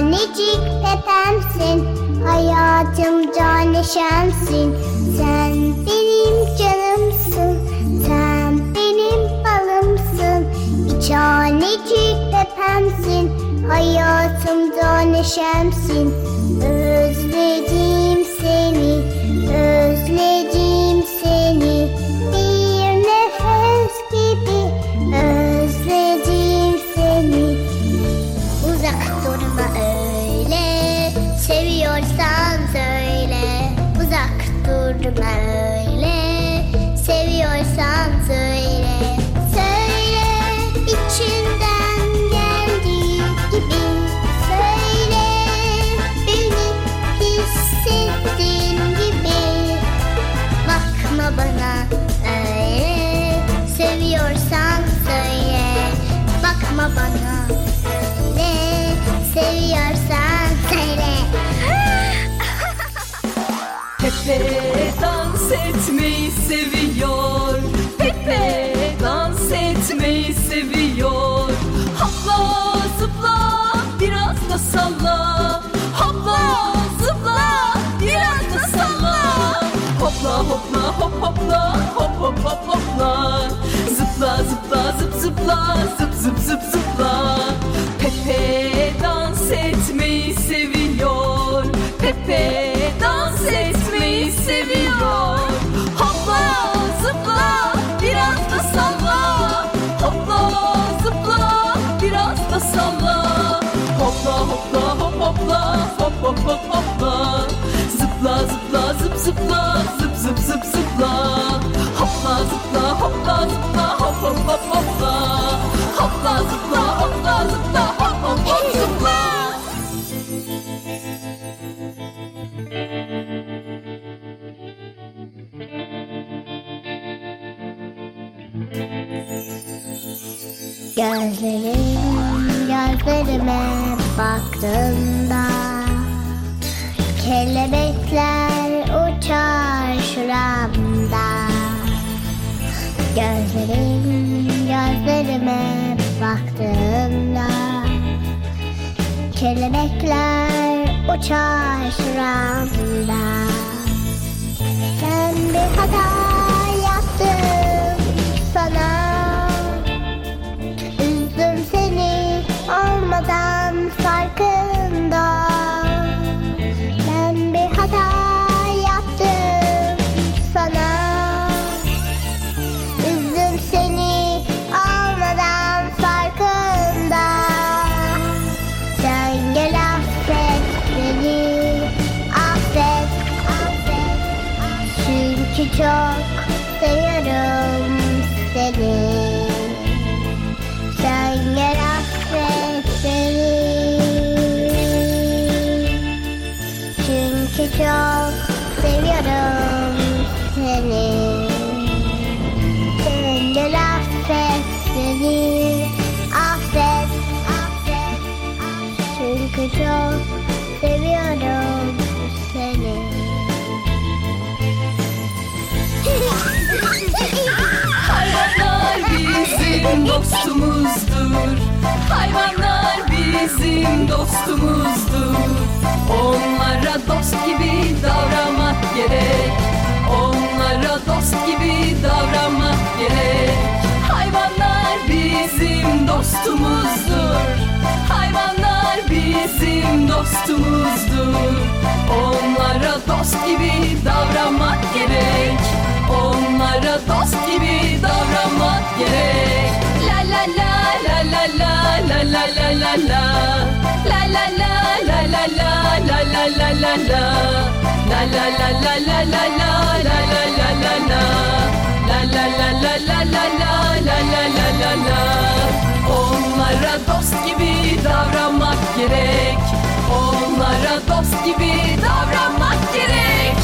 Tanecik pepemsin Hayatımca neşemsin Sen benim canımsın. Sen benim balımsın. Bir tanecik pepemsin Hayatımda neşemsin Özledim seni. Bana. Öyle Seviyorsan söyle. Pepe dans etmeyi seviyor. Pepe dans etmeyi seviyor. Hopla zıpla biraz da salla. Hopla zıpla biraz da salla. Hopla hopla hop hopla hop hop hop hopla. Zıpla zıpla zıp zıpla zıp zıp zıp zıpla. Pepe dans etmeyi seviyor. Pepe dans etmeyi seviyor. Hopla zıpla biraz da salla. Hopla zıpla biraz da salla. Hopla hopla hop hopla hop hop hop hopla. Zıpla zıpla zıp zıpla zıp zıp zıp zıpla. Hopla zıpla hopla zıpla hop hop hop hopla Kelebekler uçar şuramda Ben bir hata yaptım sana. Üzdüm seni olmadan Çünkü çok seviyorum seni. Sen gel affet beni. Çünkü çok seviyorum seni. Sen gel affet beni. Affet, affet, affet. Çünkü çok seviyorum bizim dostumuzdur. Hayvanlar bizim dostumuzdur. Onlara dost gibi davranmak gerek. Onlara dost gibi davranmak gerek. Hayvanlar bizim dostumuzdur. Hayvanlar bizim dostumuzdur. Onlara dost gibi davranmak gerek. Onlara dost gibi davranmak gerek la la la la la la La la la la la la la la la la la La la la la la la la la la la la la La la la la la la la la la la la la Onlara dost gibi davranmak gerek Onlara dost gibi davranmak gerek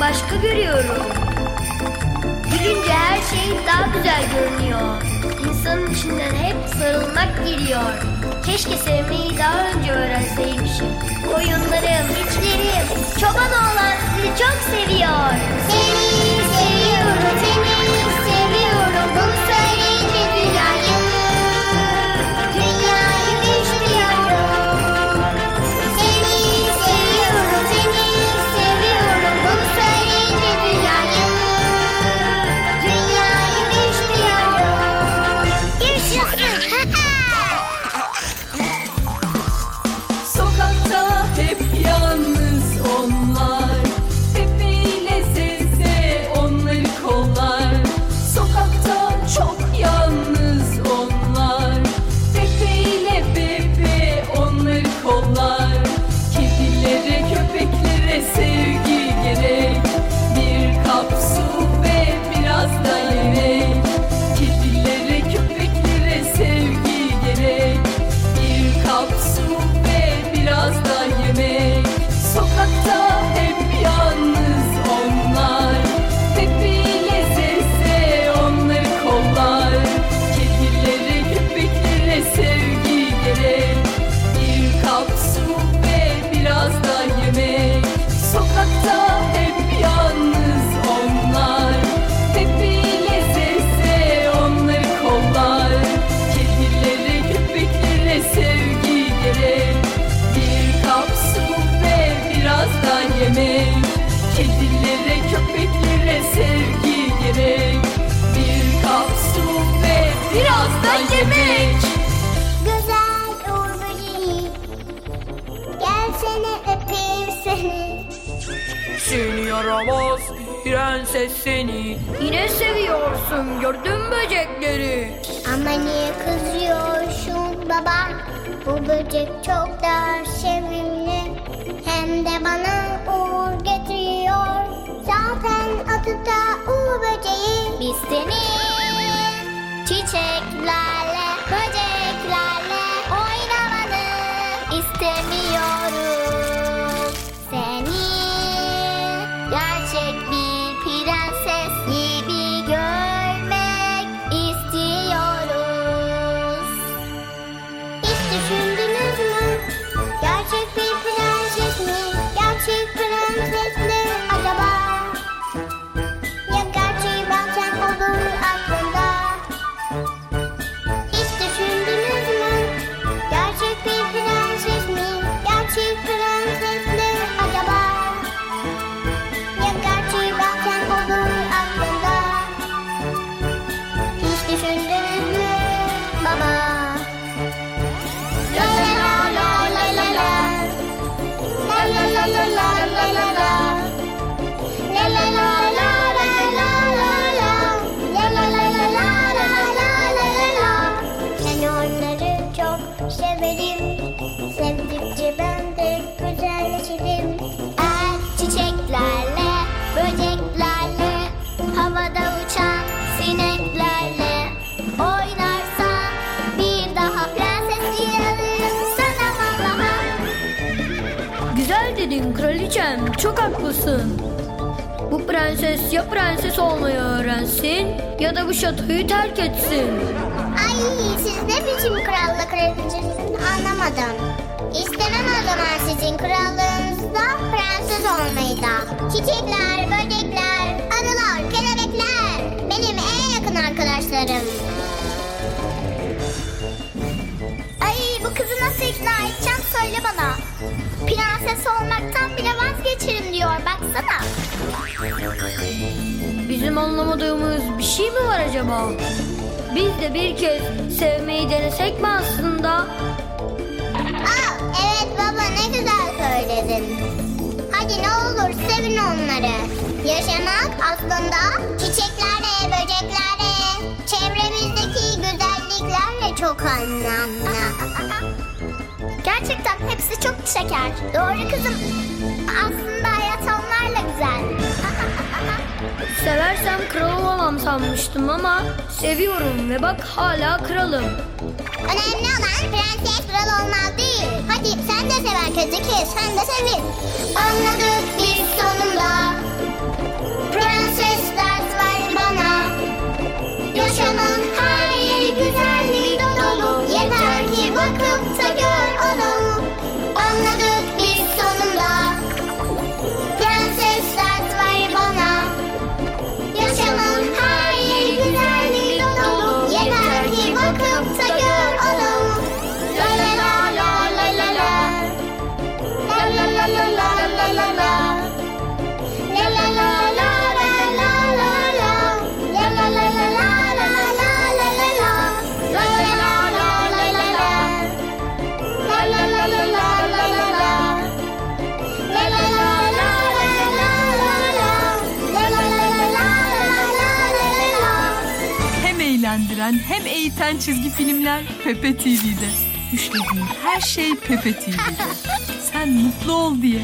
başka görüyorum. Gülünce her şey daha güzel görünüyor. İnsanın içinden hep sarılmak geliyor. Keşke sevmeyi daha önce öğrenseymişim. Koyunlarım, içlerim, çoban oğlan sizi çok seviyor. Seni seviyorum, seni yaramaz prenses seni Yine seviyorsun gördün böcekleri. Ama niye kızıyorsun baba Bu böcek çok da sevimli. Hem de bana uğur getiriyor. Zaten adı da uğur böceği. Biz seni haklısın. Bu prenses ya prenses olmayı öğrensin ya da bu şatoyu terk etsin. Ay siz ne biçim krallık kraliçesiniz anlamadım. İstemem o zaman sizin krallığınızda prenses olmayı da. Çiçekler, böcekler, arılar, kelebekler benim en yakın arkadaşlarım. Ay bu kızı nasıl ikna edeceğim söyle bana. Prenses olmaktan Bizim anlamadığımız bir şey mi var acaba? Biz de bir kez sevmeyi denesek mi aslında? Aa, evet baba ne güzel söyledin. Hadi ne olur sevin onları. Yaşamak aslında çiçeklerle, böceklerle, çevremizdeki güzelliklerle çok anlamlı. Gerçekten hepsi çok şeker. Doğru kızım. Aslında Seversem kral olamam sanmıştım ama seviyorum ve bak hala kralım. Önemli olan prenses kral olmak değil. Hadi sen de sever kötü kız, sen de sevin. Anladık biz eğlendiren hem eğiten çizgi filmler Pepe TV'de. Düşlediğin her şey Pepe TV'de. Sen mutlu ol diye.